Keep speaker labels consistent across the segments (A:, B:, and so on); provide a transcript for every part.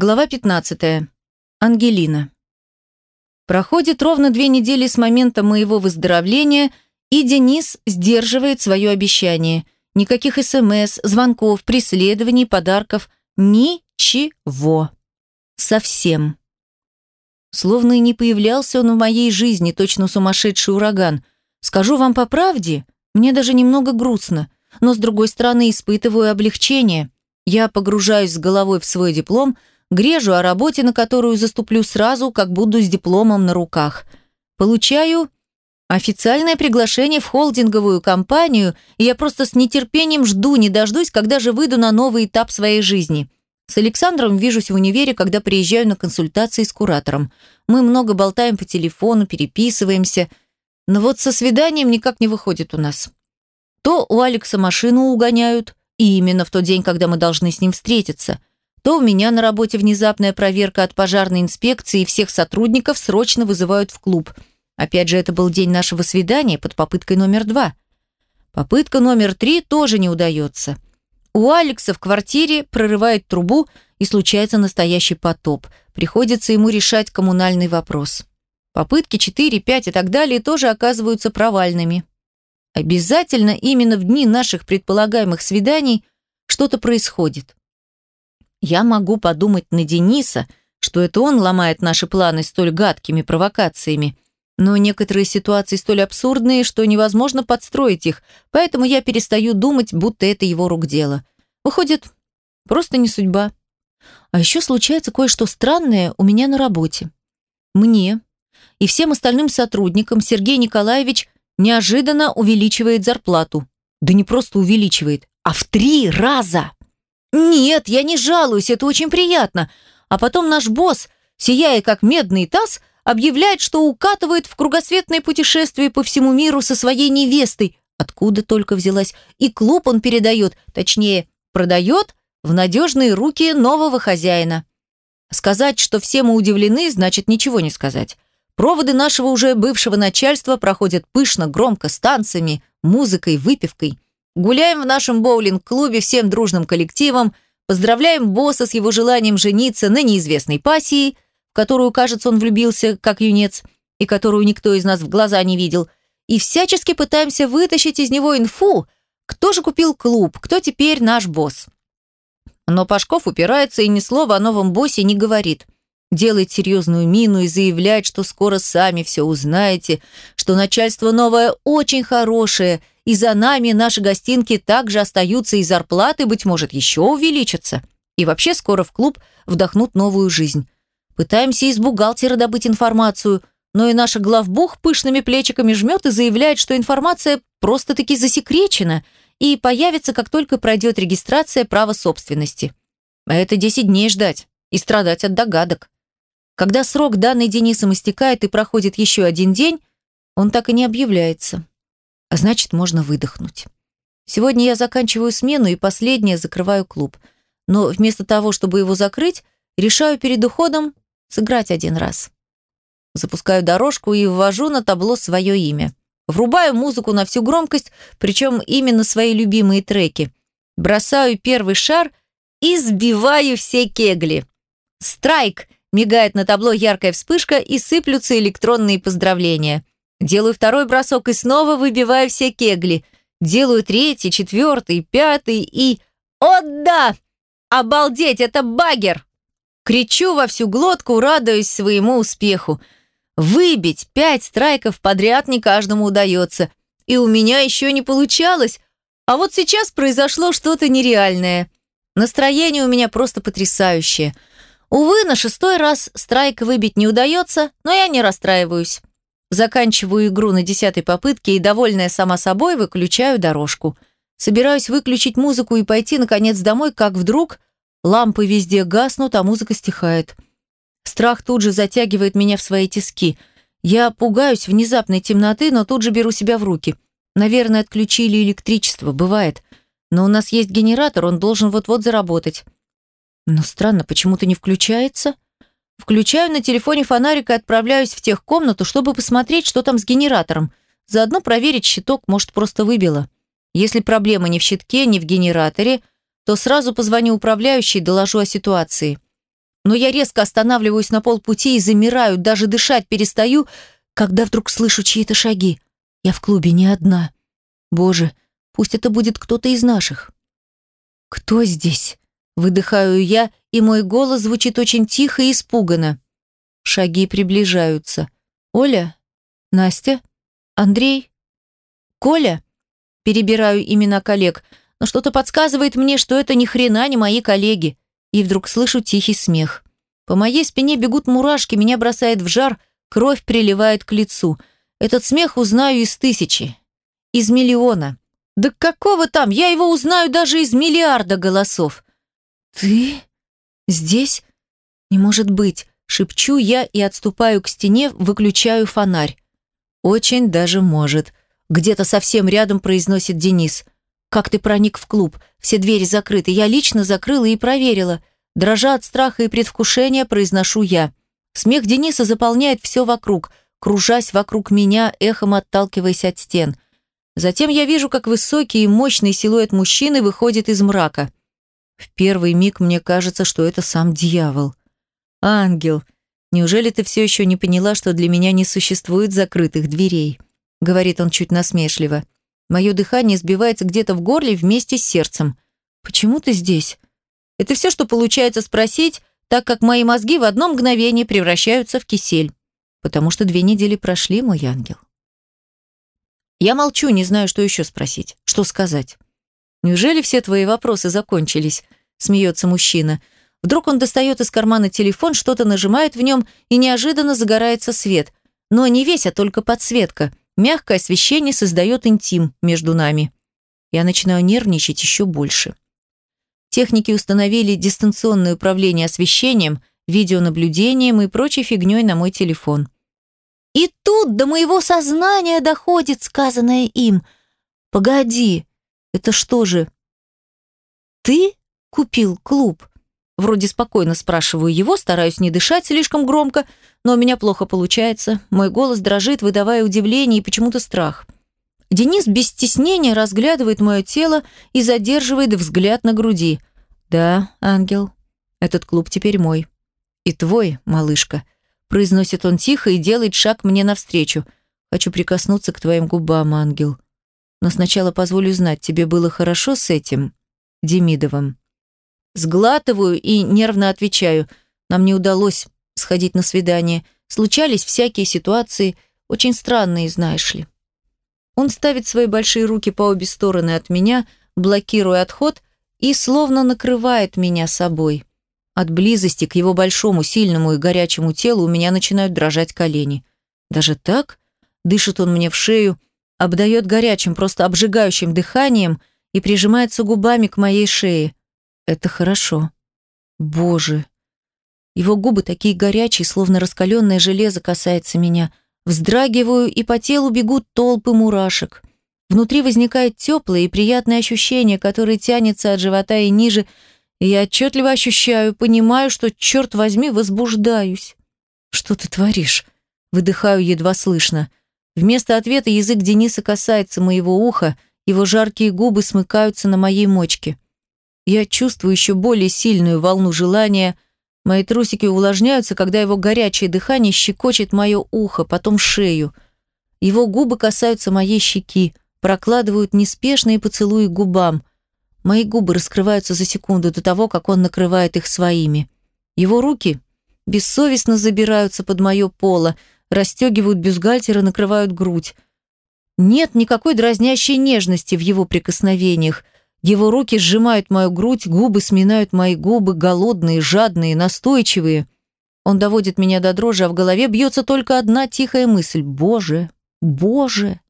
A: Глава 15. Ангелина. Проходит ровно две недели с момента моего выздоровления, и Денис сдерживает свое обещание. Никаких СМС, звонков, преследований, подарков. Ничего. Совсем. Словно и не появлялся он в моей жизни, точно сумасшедший ураган. Скажу вам по правде, мне даже немного грустно, но с другой стороны испытываю облегчение. Я погружаюсь с головой в свой диплом, грежу о работе, на которую заступлю сразу, как буду с дипломом на руках. Получаю официальное приглашение в холдинговую компанию, и я просто с нетерпением жду, не дождусь, когда же выйду на новый этап своей жизни. С Александром вижусь в универе, когда приезжаю на консультации с куратором. Мы много болтаем по телефону, переписываемся, но вот со свиданием никак не выходит у нас. То у Алекса машину угоняют, и именно в тот день, когда мы должны с ним встретиться – то у меня на работе внезапная проверка от пожарной инспекции, и всех сотрудников срочно вызывают в клуб. Опять же, это был день нашего свидания под попыткой номер два. Попытка номер три тоже не удается. У Алекса в квартире прорывает трубу, и случается настоящий потоп. Приходится ему решать коммунальный вопрос. Попытки 4, 5 и так далее тоже оказываются провальными. Обязательно именно в дни наших предполагаемых свиданий что-то происходит. Я могу подумать на Дениса, что это он ломает наши планы столь гадкими провокациями. Но некоторые ситуации столь абсурдные, что невозможно подстроить их, поэтому я перестаю думать, будто это его рук дело. Выходит, просто не судьба. А еще случается кое-что странное у меня на работе. Мне и всем остальным сотрудникам Сергей Николаевич неожиданно увеличивает зарплату. Да не просто увеличивает, а в три раза. «Нет, я не жалуюсь, это очень приятно». А потом наш босс, сияя как медный таз, объявляет, что укатывает в кругосветное путешествие по всему миру со своей невестой, откуда только взялась, и клуб он передает, точнее, продает в надежные руки нового хозяина. Сказать, что все мы удивлены, значит ничего не сказать. Проводы нашего уже бывшего начальства проходят пышно, громко, с танцами, музыкой, выпивкой. Гуляем в нашем боулинг-клубе всем дружным коллективом, поздравляем босса с его желанием жениться на неизвестной пассии, в которую, кажется, он влюбился, как юнец, и которую никто из нас в глаза не видел, и всячески пытаемся вытащить из него инфу, кто же купил клуб, кто теперь наш босс. Но Пашков упирается и ни слова о новом боссе не говорит – делает серьезную мину и заявляет, что скоро сами все узнаете, что начальство новое очень хорошее, и за нами наши гостинки также остаются, и зарплаты, быть может, еще увеличатся. И вообще скоро в клуб вдохнут новую жизнь. Пытаемся из бухгалтера добыть информацию, но и наша главбух пышными плечиками жмет и заявляет, что информация просто-таки засекречена и появится, как только пройдет регистрация права собственности. А это 10 дней ждать и страдать от догадок. Когда срок, данный Денисом, истекает и проходит еще один день, он так и не объявляется. А значит, можно выдохнуть. Сегодня я заканчиваю смену и последнее закрываю клуб. Но вместо того, чтобы его закрыть, решаю перед уходом сыграть один раз. Запускаю дорожку и ввожу на табло свое имя. Врубаю музыку на всю громкость, причем именно свои любимые треки. Бросаю первый шар и сбиваю все кегли. Страйк! Мигает на табло яркая вспышка и сыплются электронные поздравления. Делаю второй бросок и снова выбиваю все кегли. Делаю третий, четвертый, пятый и... О да! Обалдеть, это багер! Кричу во всю глотку, радуясь своему успеху. Выбить пять страйков подряд не каждому удается. И у меня еще не получалось. А вот сейчас произошло что-то нереальное. Настроение у меня просто потрясающее – Увы, на шестой раз страйк выбить не удается, но я не расстраиваюсь. Заканчиваю игру на десятой попытке и, довольная сама собой, выключаю дорожку. Собираюсь выключить музыку и пойти, наконец, домой, как вдруг лампы везде гаснут, а музыка стихает. Страх тут же затягивает меня в свои тиски. Я пугаюсь внезапной темноты, но тут же беру себя в руки. Наверное, отключили электричество, бывает. Но у нас есть генератор, он должен вот-вот заработать. Но странно, почему-то не включается. Включаю на телефоне фонарик и отправляюсь в техкомнату, чтобы посмотреть, что там с генератором. Заодно проверить щиток, может, просто выбило. Если проблема не в щитке, не в генераторе, то сразу позвоню управляющей и доложу о ситуации. Но я резко останавливаюсь на полпути и замираю, даже дышать перестаю, когда вдруг слышу чьи-то шаги. Я в клубе не одна. Боже, пусть это будет кто-то из наших. «Кто здесь?» Выдыхаю я, и мой голос звучит очень тихо и испуганно. Шаги приближаются. «Оля? Настя? Андрей? Коля?» Перебираю имена коллег, но что-то подсказывает мне, что это ни хрена не мои коллеги. И вдруг слышу тихий смех. По моей спине бегут мурашки, меня бросает в жар, кровь приливает к лицу. Этот смех узнаю из тысячи. Из миллиона. Да какого там? Я его узнаю даже из миллиарда голосов. «Ты? Здесь? Не может быть!» Шепчу я и отступаю к стене, выключаю фонарь. «Очень даже может», — где-то совсем рядом произносит Денис. «Как ты проник в клуб? Все двери закрыты. Я лично закрыла и проверила. Дрожа от страха и предвкушения, произношу я. Смех Дениса заполняет все вокруг, кружась вокруг меня, эхом отталкиваясь от стен. Затем я вижу, как высокий и мощный силуэт мужчины выходит из мрака. В первый миг мне кажется, что это сам дьявол. «Ангел, неужели ты все еще не поняла, что для меня не существует закрытых дверей?» Говорит он чуть насмешливо. Мое дыхание сбивается где-то в горле вместе с сердцем. «Почему ты здесь?» Это все, что получается спросить, так как мои мозги в одно мгновение превращаются в кисель. Потому что две недели прошли, мой ангел. Я молчу, не знаю, что еще спросить, что сказать. «Неужели все твои вопросы закончились?» – смеется мужчина. Вдруг он достает из кармана телефон, что-то нажимает в нем, и неожиданно загорается свет. Но не весь, а только подсветка. Мягкое освещение создает интим между нами. Я начинаю нервничать еще больше. Техники установили дистанционное управление освещением, видеонаблюдением и прочей фигней на мой телефон. И тут до моего сознания доходит сказанное им. «Погоди, это что же? Ты купил клуб? Вроде спокойно спрашиваю его, стараюсь не дышать слишком громко, но у меня плохо получается. Мой голос дрожит, выдавая удивление и почему-то страх. Денис без стеснения разглядывает мое тело и задерживает взгляд на груди. «Да, ангел, этот клуб теперь мой. И твой, малышка», – произносит он тихо и делает шаг мне навстречу. «Хочу прикоснуться к твоим губам, ангел. Но сначала позволю знать, тебе было хорошо с этим Демидовым?» Сглатываю и нервно отвечаю. Нам не удалось сходить на свидание. Случались всякие ситуации, очень странные, знаешь ли. Он ставит свои большие руки по обе стороны от меня, блокируя отход, и словно накрывает меня собой. От близости к его большому, сильному и горячему телу у меня начинают дрожать колени. Даже так? Дышит он мне в шею, обдает горячим, просто обжигающим дыханием и прижимается губами к моей шее. Это хорошо. Боже. Его губы такие горячие, словно раскаленное железо касается меня. Вздрагиваю, и по телу бегут толпы мурашек. Внутри возникает теплое и приятное ощущение, которое тянется от живота и ниже, и я отчетливо ощущаю, понимаю, что, черт возьми, возбуждаюсь. «Что ты творишь?» Выдыхаю едва слышно. Вместо ответа язык Дениса касается моего уха, его жаркие губы смыкаются на моей мочке. Я чувствую еще более сильную волну желания. Мои трусики увлажняются, когда его горячее дыхание щекочет мое ухо, потом шею. Его губы касаются моей щеки, прокладывают неспешные поцелуи губам. Мои губы раскрываются за секунду до того, как он накрывает их своими. Его руки бессовестно забираются под мое поло, расстегивают бюстгальтер и накрывают грудь. Нет никакой дразнящей нежности в его прикосновениях. Его руки сжимают мою грудь, губы сминают мои губы, голодные, жадные, настойчивые. Он доводит меня до дрожи, а в голове бьется только одна тихая мысль. «Боже! Боже!»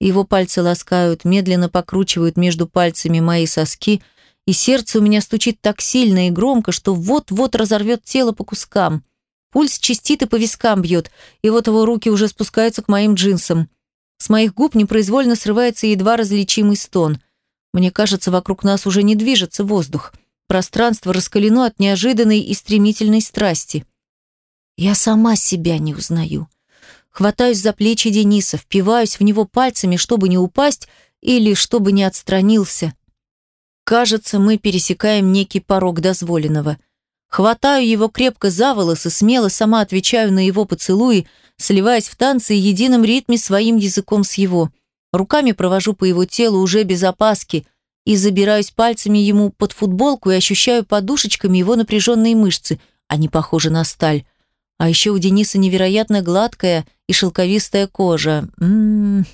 A: Его пальцы ласкают, медленно покручивают между пальцами мои соски, и сердце у меня стучит так сильно и громко, что вот-вот разорвет тело по кускам. Пульс частит и по вискам бьет, и вот его руки уже спускаются к моим джинсам. С моих губ непроизвольно срывается едва различимый стон. Мне кажется, вокруг нас уже не движется воздух. Пространство раскалено от неожиданной и стремительной страсти. Я сама себя не узнаю. Хватаюсь за плечи Дениса, впиваюсь в него пальцами, чтобы не упасть или чтобы не отстранился. Кажется, мы пересекаем некий порог дозволенного – Хватаю его крепко за волосы, смело сама отвечаю на его поцелуи, сливаясь в танце и едином ритме своим языком с его. Руками провожу по его телу уже без опаски и забираюсь пальцами ему под футболку и ощущаю подушечками его напряженные мышцы. Они похожи на сталь. А еще у Дениса невероятно гладкая и шелковистая кожа. Ммм,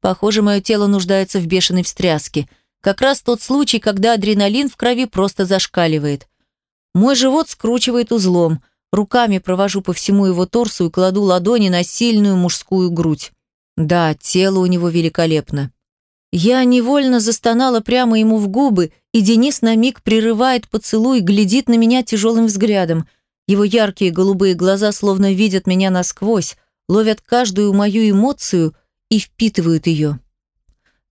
A: похоже, мое тело нуждается в бешеной встряске. Как раз тот случай, когда адреналин в крови просто зашкаливает. Мой живот скручивает узлом. Руками провожу по всему его торсу и кладу ладони на сильную мужскую грудь. Да, тело у него великолепно. Я невольно застонала прямо ему в губы, и Денис на миг прерывает поцелуй, глядит на меня тяжелым взглядом. Его яркие голубые глаза словно видят меня насквозь, ловят каждую мою эмоцию и впитывают ее.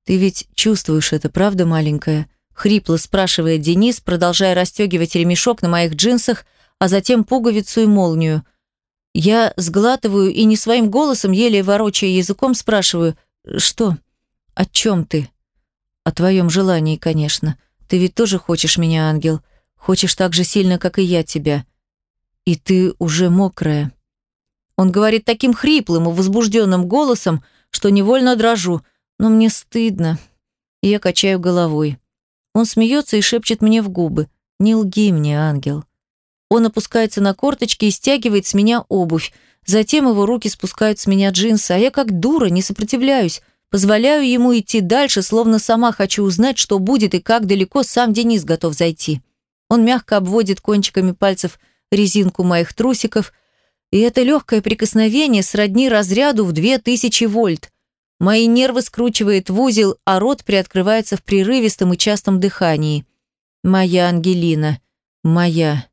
A: «Ты ведь чувствуешь это, правда, маленькая?» Хрипло спрашивает Денис, продолжая расстегивать ремешок на моих джинсах, а затем пуговицу и молнию. Я сглатываю и не своим голосом, еле ворочая языком, спрашиваю «Что? О чем ты?» «О твоем желании, конечно. Ты ведь тоже хочешь меня, ангел. Хочешь так же сильно, как и я тебя. И ты уже мокрая». Он говорит таким хриплым и возбужденным голосом, что невольно дрожу, но мне стыдно. Я качаю головой. Он смеется и шепчет мне в губы. «Не лги мне, ангел». Он опускается на корточки и стягивает с меня обувь. Затем его руки спускают с меня джинсы, а я как дура не сопротивляюсь. Позволяю ему идти дальше, словно сама хочу узнать, что будет и как далеко сам Денис готов зайти. Он мягко обводит кончиками пальцев резинку моих трусиков, и это легкое прикосновение сродни разряду в две тысячи вольт. Мои нервы скручивает в узел, а рот приоткрывается в прерывистом и частом дыхании. «Моя Ангелина, моя.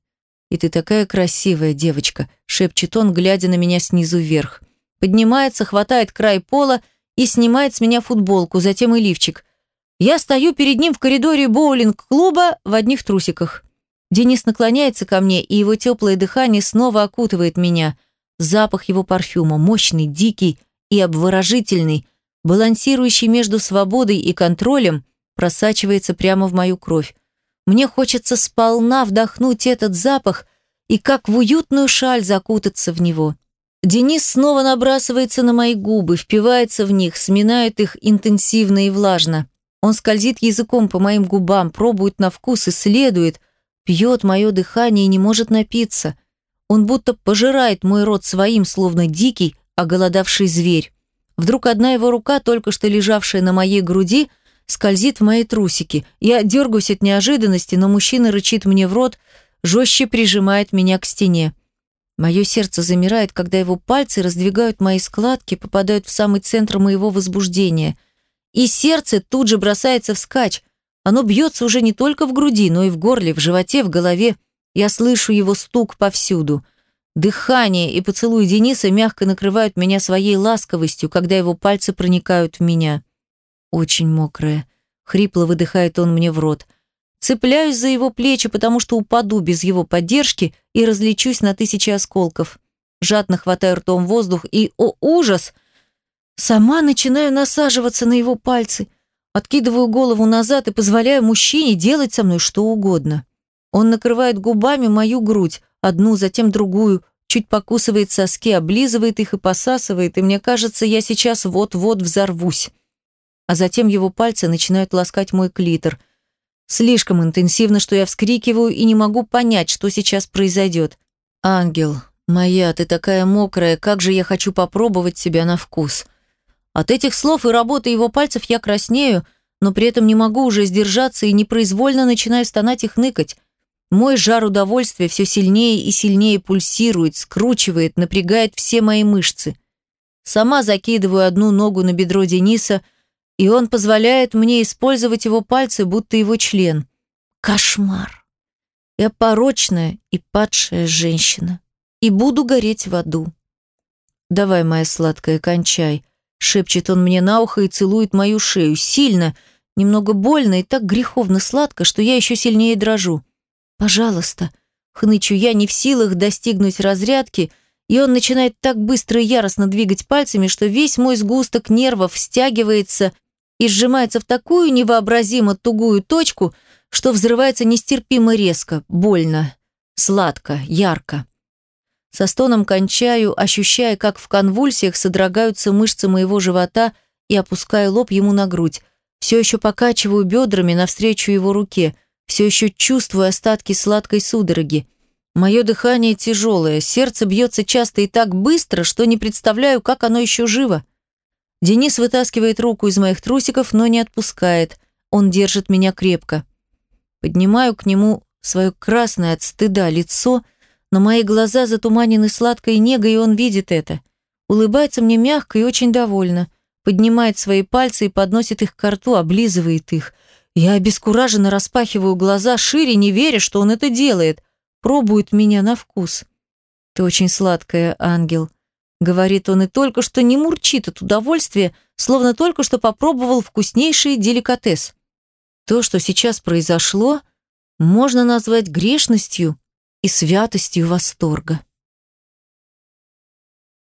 A: И ты такая красивая девочка», — шепчет он, глядя на меня снизу вверх. Поднимается, хватает край пола и снимает с меня футболку, затем и лифчик. Я стою перед ним в коридоре боулинг-клуба в одних трусиках. Денис наклоняется ко мне, и его теплое дыхание снова окутывает меня. Запах его парфюма, мощный, дикий и обворожительный — балансирующий между свободой и контролем, просачивается прямо в мою кровь. Мне хочется сполна вдохнуть этот запах и как в уютную шаль закутаться в него. Денис снова набрасывается на мои губы, впивается в них, сминает их интенсивно и влажно. Он скользит языком по моим губам, пробует на вкус, исследует, пьет мое дыхание и не может напиться. Он будто пожирает мой рот своим, словно дикий, оголодавший зверь. Вдруг одна его рука, только что лежавшая на моей груди, скользит в мои трусики. Я дергаюсь от неожиданности, но мужчина рычит мне в рот, жестче прижимает меня к стене. Мое сердце замирает, когда его пальцы раздвигают мои складки, попадают в самый центр моего возбуждения. И сердце тут же бросается вскачь. Оно бьется уже не только в груди, но и в горле, в животе, в голове. Я слышу его стук повсюду – Дыхание и поцелуй Дениса мягко накрывают меня своей ласковостью, когда его пальцы проникают в меня. Очень мокрая. Хрипло выдыхает он мне в рот. Цепляюсь за его плечи, потому что упаду без его поддержки и разлечусь на тысячи осколков. Жадно хватаю ртом воздух и, о ужас, сама начинаю насаживаться на его пальцы. Откидываю голову назад и позволяю мужчине делать со мной что угодно. Он накрывает губами мою грудь, одну, затем другую, чуть покусывает соски, облизывает их и посасывает, и мне кажется, я сейчас вот-вот взорвусь. А затем его пальцы начинают ласкать мой клитор. Слишком интенсивно, что я вскрикиваю и не могу понять, что сейчас произойдет. «Ангел, моя, ты такая мокрая, как же я хочу попробовать тебя на вкус». От этих слов и работы его пальцев я краснею, но при этом не могу уже сдержаться и непроизвольно начинаю стонать и хныкать. Мой жар удовольствия все сильнее и сильнее пульсирует, скручивает, напрягает все мои мышцы. Сама закидываю одну ногу на бедро Дениса, и он позволяет мне использовать его пальцы, будто его член. Кошмар. Я порочная и падшая женщина. И буду гореть в аду. «Давай, моя сладкая, кончай», — шепчет он мне на ухо и целует мою шею. Сильно, немного больно и так греховно сладко, что я еще сильнее дрожу. «Пожалуйста», — хнычу я, не в силах достигнуть разрядки, и он начинает так быстро и яростно двигать пальцами, что весь мой сгусток нервов стягивается и сжимается в такую невообразимо тугую точку, что взрывается нестерпимо резко, больно. Сладко, ярко. Со стоном кончаю, ощущая, как в конвульсиях содрогаются мышцы моего живота и опускаю лоб ему на грудь. Все еще покачиваю бедрами навстречу его руке, все еще чувствую остатки сладкой судороги. Мое дыхание тяжелое, сердце бьется часто и так быстро, что не представляю, как оно еще живо. Денис вытаскивает руку из моих трусиков, но не отпускает. Он держит меня крепко. Поднимаю к нему свое красное от стыда лицо, но мои глаза затуманены сладкой негой, и он видит это. Улыбается мне мягко и очень довольно. Поднимает свои пальцы и подносит их к рту, облизывает их. Я обескураженно распахиваю глаза шире, не веря, что он это делает. Пробует меня на вкус. «Ты очень сладкая, ангел», — говорит он, и только что не мурчит от удовольствия, словно только что попробовал вкуснейший деликатес. То, что сейчас произошло, можно назвать грешностью и святостью восторга.